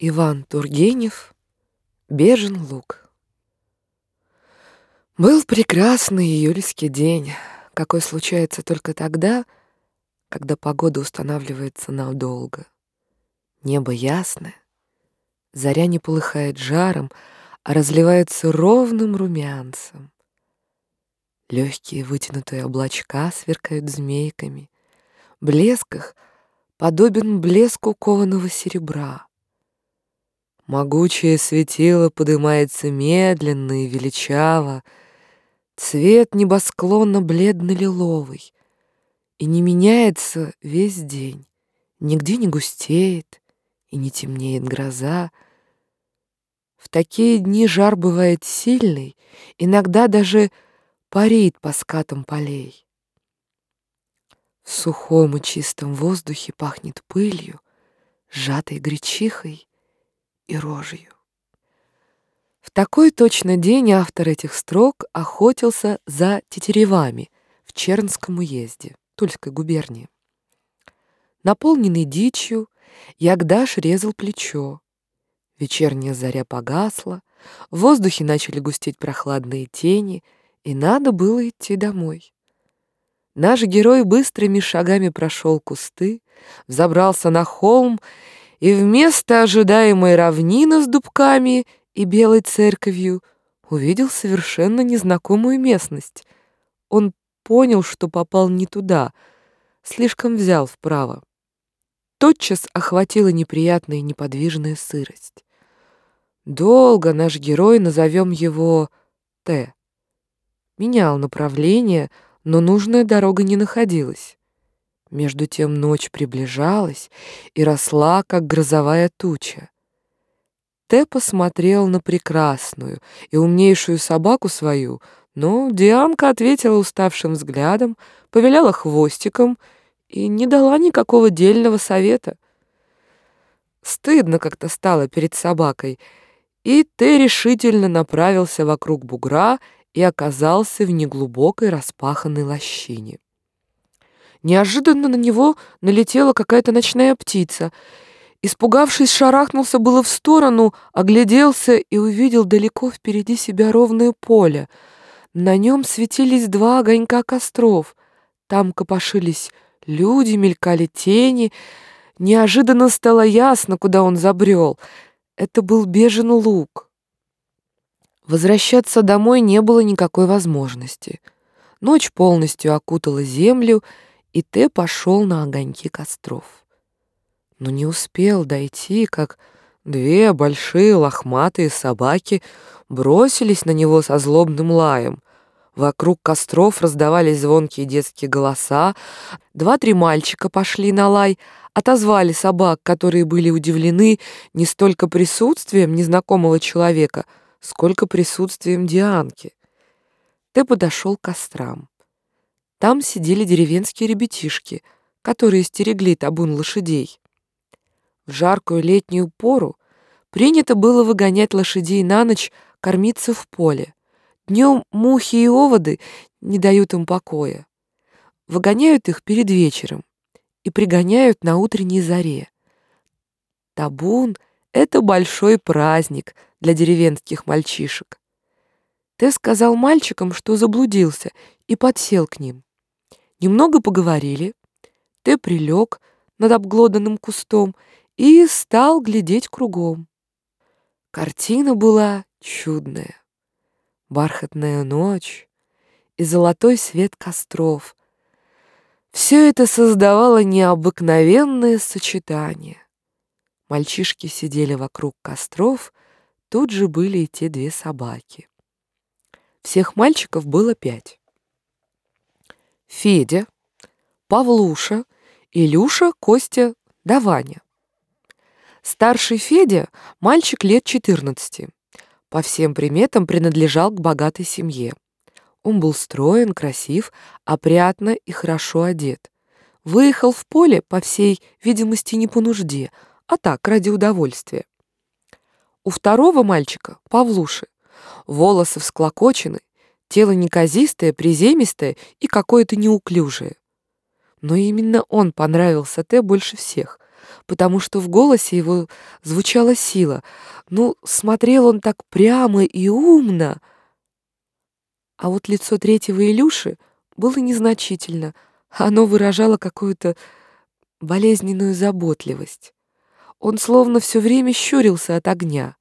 Иван Тургенев «Бежен луг». Был прекрасный июльский день, какой случается только тогда, когда погода устанавливается надолго. Небо ясное, заря не полыхает жаром, а разливается ровным румянцем. Легкие вытянутые облачка сверкают змейками, блеск их подобен блеску кованого серебра. Могучее светило поднимается медленно и величаво, Цвет небосклона бледно-лиловый, И не меняется весь день, Нигде не густеет и не темнеет гроза. В такие дни жар бывает сильный, Иногда даже парит по скатам полей. В сухом и чистом воздухе пахнет пылью, Сжатой гречихой и рожью. В такой точно день автор этих строк охотился за тетеревами в Чернском уезде Тульской губернии. Наполненный дичью, Ягдаш резал плечо. Вечерняя заря погасла, в воздухе начали густеть прохладные тени, и надо было идти домой. Наш герой быстрыми шагами прошел кусты, взобрался на холм и вместо ожидаемой равнины с дубками и белой церковью увидел совершенно незнакомую местность. Он понял, что попал не туда, слишком взял вправо. Тотчас охватила неприятная неподвижная сырость. Долго наш герой, назовем его Т, менял направление, но нужная дорога не находилась. Между тем ночь приближалась и росла, как грозовая туча. Тэ посмотрел на прекрасную и умнейшую собаку свою, но Дианка ответила уставшим взглядом, повеляла хвостиком и не дала никакого дельного совета. Стыдно как-то стало перед собакой, и Тэ решительно направился вокруг бугра и оказался в неглубокой распаханной лощине. Неожиданно на него налетела какая-то ночная птица. Испугавшись, шарахнулся было в сторону, огляделся и увидел далеко впереди себя ровное поле. На нем светились два огонька костров. Там копошились люди, мелькали тени. Неожиданно стало ясно, куда он забрел. Это был бежен луг. Возвращаться домой не было никакой возможности. Ночь полностью окутала землю, и Т пошел на огоньки костров. Но не успел дойти, как две большие лохматые собаки бросились на него со злобным лаем. Вокруг костров раздавались звонкие детские голоса. Два-три мальчика пошли на лай, отозвали собак, которые были удивлены не столько присутствием незнакомого человека, сколько присутствием Дианки. Ты подошел к кострам. Там сидели деревенские ребятишки, которые стерегли табун лошадей. В жаркую летнюю пору принято было выгонять лошадей на ночь кормиться в поле. Днем мухи и оводы не дают им покоя. Выгоняют их перед вечером и пригоняют на утренней заре. Табун — это большой праздник для деревенских мальчишек. Ты сказал мальчикам, что заблудился, и подсел к ним. Немного поговорили. Ты прилег над обглоданным кустом и стал глядеть кругом. Картина была чудная. Бархатная ночь и золотой свет костров. Все это создавало необыкновенное сочетание. Мальчишки сидели вокруг костров, тут же были и те две собаки. Всех мальчиков было пять. Федя, Павлуша, Илюша, Костя да Ваня. Старший Федя — мальчик лет 14. По всем приметам принадлежал к богатой семье. Он был строен, красив, опрятно и хорошо одет. Выехал в поле, по всей видимости, не по нужде, а так, ради удовольствия. У второго мальчика, Павлуши, волосы всклокочены, Тело неказистое, приземистое и какое-то неуклюжее. Но именно он понравился Т больше всех, потому что в голосе его звучала сила. Ну, смотрел он так прямо и умно. А вот лицо третьего Илюши было незначительно. Оно выражало какую-то болезненную заботливость. Он словно все время щурился от огня.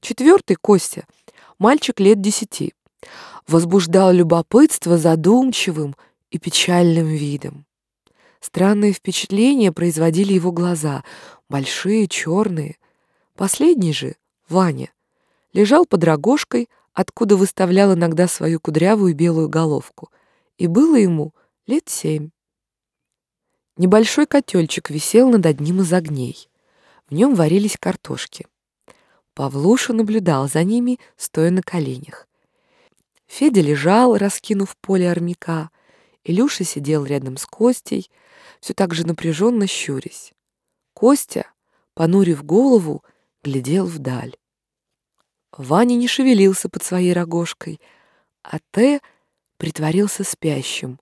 Четвертый, Костя, мальчик лет десяти, возбуждал любопытство задумчивым и печальным видом. Странные впечатления производили его глаза, большие, черные. Последний же, Ваня, лежал под рогожкой, откуда выставлял иногда свою кудрявую белую головку, и было ему лет семь. Небольшой котельчик висел над одним из огней. В нем варились картошки. Павлуша наблюдал за ними, стоя на коленях. Федя лежал, раскинув поле армяка. Илюша сидел рядом с Костей, все так же напряженно щурясь. Костя, понурив голову, глядел вдаль. Ваня не шевелился под своей рогожкой, а Т притворился спящим,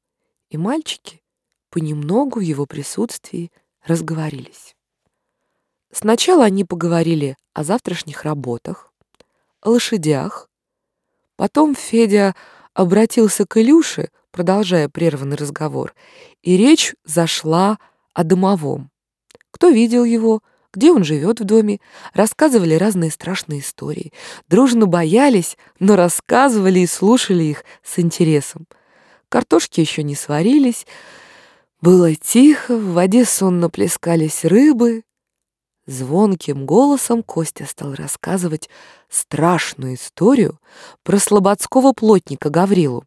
и мальчики понемногу в его присутствии разговорились. Сначала они поговорили о завтрашних работах, о лошадях. Потом Федя обратился к Илюше, продолжая прерванный разговор, и речь зашла о домовом. Кто видел его, где он живет в доме, рассказывали разные страшные истории. Дружно боялись, но рассказывали и слушали их с интересом. Картошки еще не сварились, было тихо, в воде сонно плескались рыбы. Звонким голосом Костя стал рассказывать страшную историю про слободского плотника Гаврилу,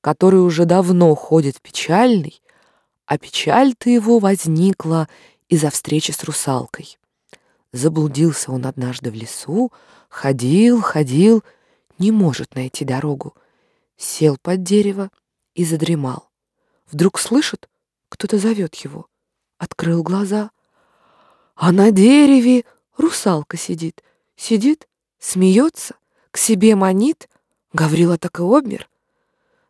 который уже давно ходит печальный, а печаль-то его возникла из-за встречи с русалкой. Заблудился он однажды в лесу, ходил, ходил, не может найти дорогу. Сел под дерево и задремал. Вдруг слышит, кто-то зовет его. Открыл глаза. А на дереве русалка сидит. Сидит, смеется, к себе манит. Гаврила так и обмер.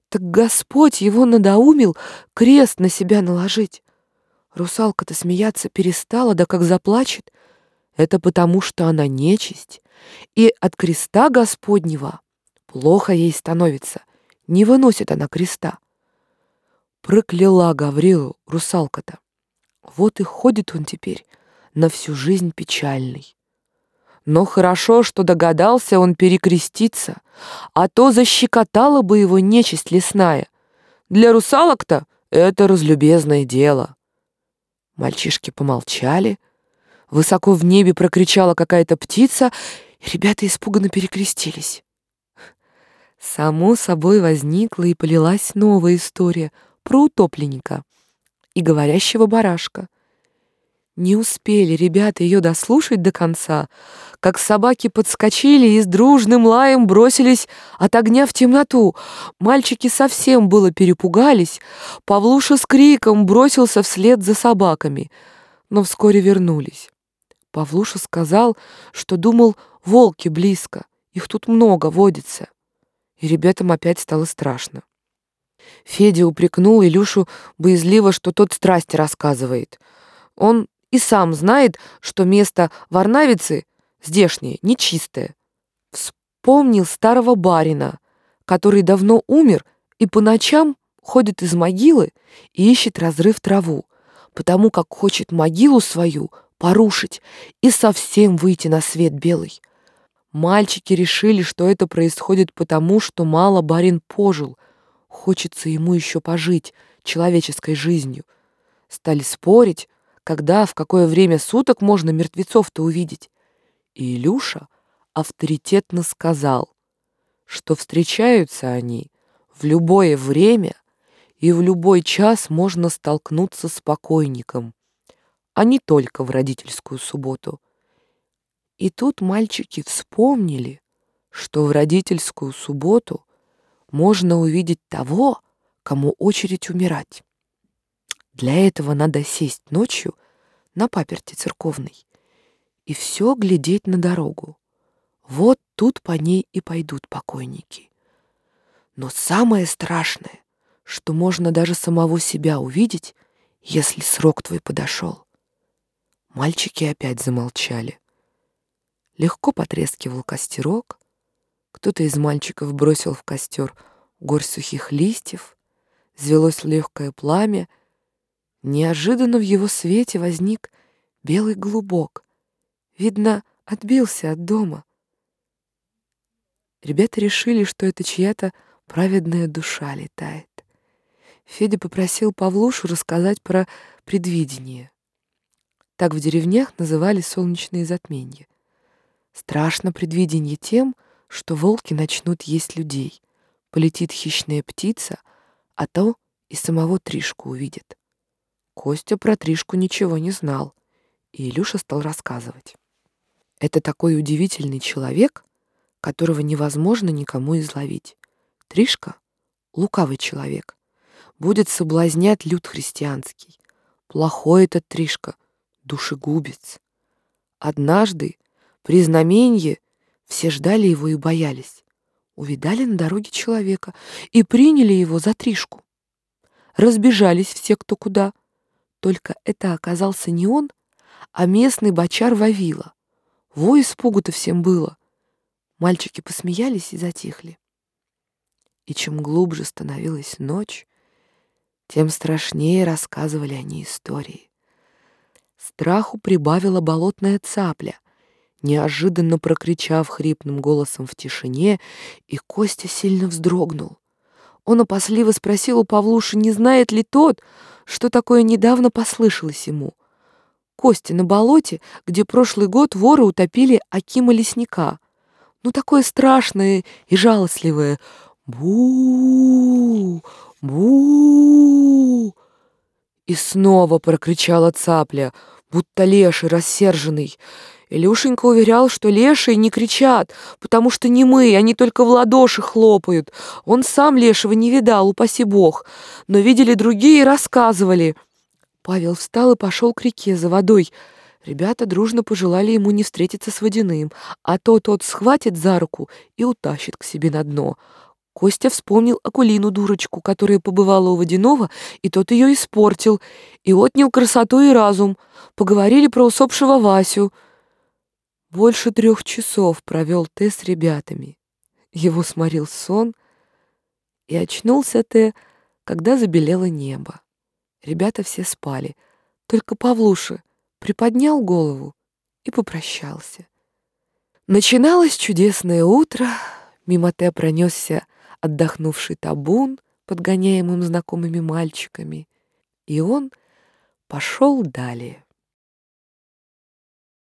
Так Господь его надоумил крест на себя наложить. Русалка-то смеяться перестала, да как заплачет. Это потому, что она нечисть, и от креста Господнего плохо ей становится, не выносит она креста. Прокляла Гаврилу русалка-то. Вот и ходит он теперь на всю жизнь печальный. Но хорошо, что догадался он перекреститься, а то защекотала бы его нечисть лесная. Для русалок-то это разлюбезное дело. Мальчишки помолчали. Высоко в небе прокричала какая-то птица, и ребята испуганно перекрестились. Само собой возникла и полилась новая история про утопленника и говорящего барашка. Не успели ребята ее дослушать до конца, как собаки подскочили и с дружным лаем бросились от огня в темноту. Мальчики совсем было перепугались. Павлуша с криком бросился вслед за собаками, но вскоре вернулись. Павлуша сказал, что думал, волки близко, их тут много водится. И ребятам опять стало страшно. Федя упрекнул Илюшу боязливо, что тот страсти рассказывает. Он и сам знает, что место Варнавицы здешнее, нечистое. Вспомнил старого барина, который давно умер и по ночам ходит из могилы и ищет разрыв траву, потому как хочет могилу свою порушить и совсем выйти на свет белый. Мальчики решили, что это происходит потому, что мало барин пожил, хочется ему еще пожить человеческой жизнью. Стали спорить, когда, в какое время суток можно мертвецов-то увидеть. И Илюша авторитетно сказал, что встречаются они в любое время и в любой час можно столкнуться с покойником, а не только в родительскую субботу. И тут мальчики вспомнили, что в родительскую субботу можно увидеть того, кому очередь умирать. Для этого надо сесть ночью на паперти церковной и все глядеть на дорогу. Вот тут по ней и пойдут покойники. Но самое страшное, что можно даже самого себя увидеть, если срок твой подошел. Мальчики опять замолчали. Легко потрескивал костерок. Кто-то из мальчиков бросил в костер горсть сухих листьев. Звелось легкое пламя. Неожиданно в его свете возник белый голубок. Видно, отбился от дома. Ребята решили, что это чья-то праведная душа летает. Федя попросил Павлушу рассказать про предвидение. Так в деревнях называли солнечные затмения. Страшно предвидение тем, что волки начнут есть людей. Полетит хищная птица, а то и самого Тришку увидит. Костя про Тришку ничего не знал, и Илюша стал рассказывать. Это такой удивительный человек, которого невозможно никому изловить. Тришка — лукавый человек, будет соблазнять люд христианский. Плохой этот Тришка, душегубец. Однажды, при знаменье, все ждали его и боялись. Увидали на дороге человека и приняли его за Тришку. Разбежались все кто куда. Только это оказался не он, а местный бочар Вавила. Во испугу-то всем было. Мальчики посмеялись и затихли. И чем глубже становилась ночь, тем страшнее рассказывали они истории. Страху прибавила болотная цапля, неожиданно прокричав хрипным голосом в тишине, и Костя сильно вздрогнул. Он опасливо спросил у Павлуши, не знает ли тот, что такое недавно послышалось ему. Костя на болоте, где прошлый год воры утопили Акима лесника. Ну, такое страшное и жалостливое. бу бу И снова прокричала цапля, будто леший рассерженный. Илюшенька уверял, что лешие не кричат, потому что не мы, они только в ладоши хлопают. Он сам лешего не видал, упаси бог, но видели другие и рассказывали. Павел встал и пошел к реке за водой. Ребята дружно пожелали ему не встретиться с водяным, а то тот схватит за руку и утащит к себе на дно. Костя вспомнил Акулину дурочку, которая побывала у водяного, и тот ее испортил, и отнял красоту и разум. Поговорили про усопшего Васю. Больше трех часов провел Т с ребятами. Его сморил сон, и очнулся Т, когда забелело небо. Ребята все спали, только Павлуша приподнял голову и попрощался. Начиналось чудесное утро, мимо Т пронесся отдохнувший табун, подгоняемым знакомыми мальчиками, и он пошел далее.